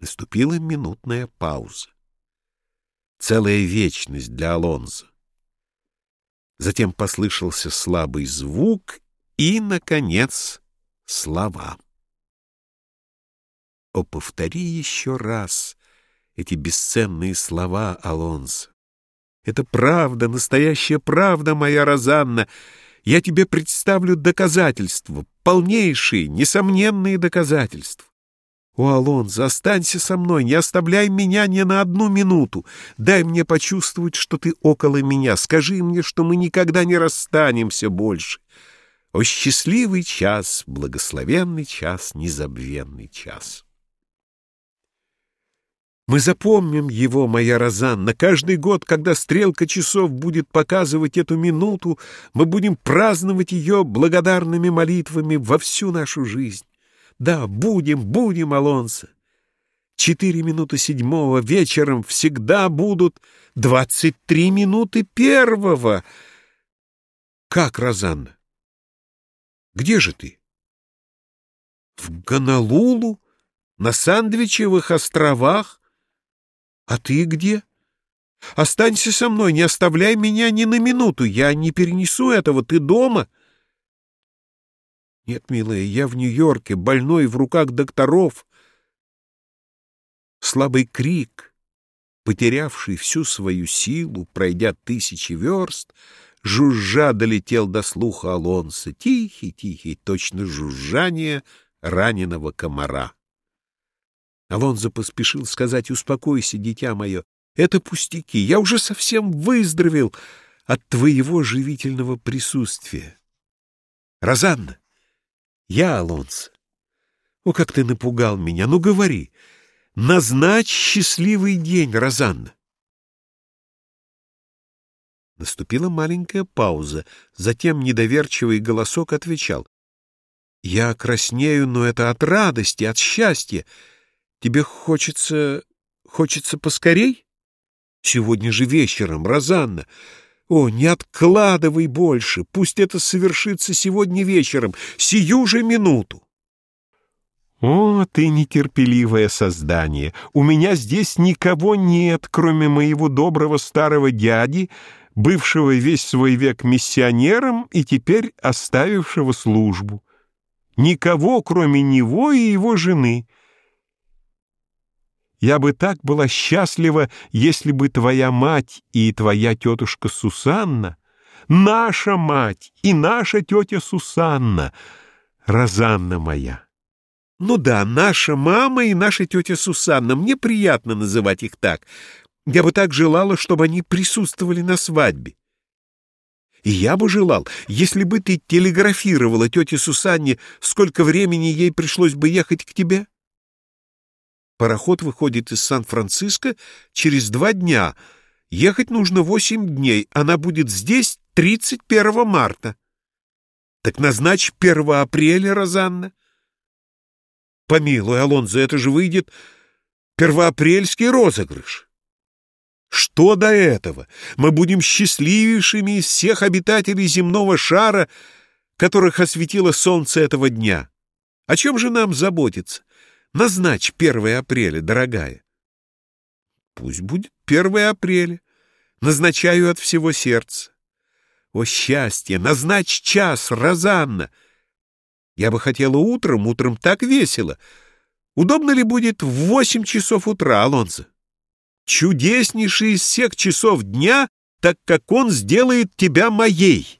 Наступила минутная пауза. Целая вечность для Алонзо. Затем послышался слабый звук и, наконец, слова. О, повтори еще раз эти бесценные слова, Алонсо. Это правда, настоящая правда, моя Розанна. Я тебе представлю доказательства, полнейшие, несомненные доказательства. О, Алонзо, останься со мной, не оставляй меня ни на одну минуту. Дай мне почувствовать, что ты около меня. Скажи мне, что мы никогда не расстанемся больше. О, счастливый час, благословенный час, незабвенный час. Мы запомним его, моя Розанна. Каждый год, когда стрелка часов будет показывать эту минуту, мы будем праздновать ее благодарными молитвами во всю нашу жизнь. Да, будем, будем, Алонсо. Четыре минуты седьмого вечером всегда будут двадцать три минуты первого. Как, Розанна? Где же ты? В Гонолулу? На Сандвичевых островах? А ты где? Останься со мной, не оставляй меня ни на минуту. Я не перенесу этого. Ты дома? Нет, милая, я в Нью-Йорке, больной в руках докторов. Слабый крик, потерявший всю свою силу, пройдя тысячи верст, жужжа долетел до слуха Алонса. Тихий, тихий, точно жужжание раненого комара. Алонзо поспешил сказать, «Успокойся, дитя мое, это пустяки, я уже совсем выздоровел от твоего живительного присутствия». «Розанна, я Алонсо. О, как ты напугал меня! Ну, говори, назначь счастливый день, Розанна!» Наступила маленькая пауза, затем недоверчивый голосок отвечал. «Я краснею, но это от радости, от счастья. Тебе хочется... хочется поскорей? Сегодня же вечером, Розанна. О, не откладывай больше, пусть это совершится сегодня вечером, сию же минуту. О, ты нетерпеливое создание! У меня здесь никого нет, кроме моего доброго старого дяди, бывшего весь свой век миссионером и теперь оставившего службу. Никого, кроме него и его жены. Я бы так была счастлива, если бы твоя мать и твоя тетушка Сусанна, наша мать и наша тетя Сусанна, Розанна моя. Ну да, наша мама и наша тетя Сусанна, мне приятно называть их так. Я бы так желала, чтобы они присутствовали на свадьбе. И я бы желал, если бы ты телеграфировала тете Сусанне, сколько времени ей пришлось бы ехать к тебе. Пароход выходит из Сан-Франциско через два дня. Ехать нужно восемь дней. Она будет здесь 31 марта. Так назначь 1 апреля, Розанна. Помилуй, Алонзо, это же выйдет первоапрельский розыгрыш. Что до этого? Мы будем счастливейшими из всех обитателей земного шара, которых осветило солнце этого дня. О чем же нам заботиться? Назначь 1 апреля, дорогая. Пусть будет 1 апреля. Назначаю от всего сердца. О, счастье! Назначь час, Розанна! Я бы хотела утром, утром так весело. Удобно ли будет в восемь часов утра, Алонзо? Чудеснейший из всех часов дня, так как он сделает тебя моей.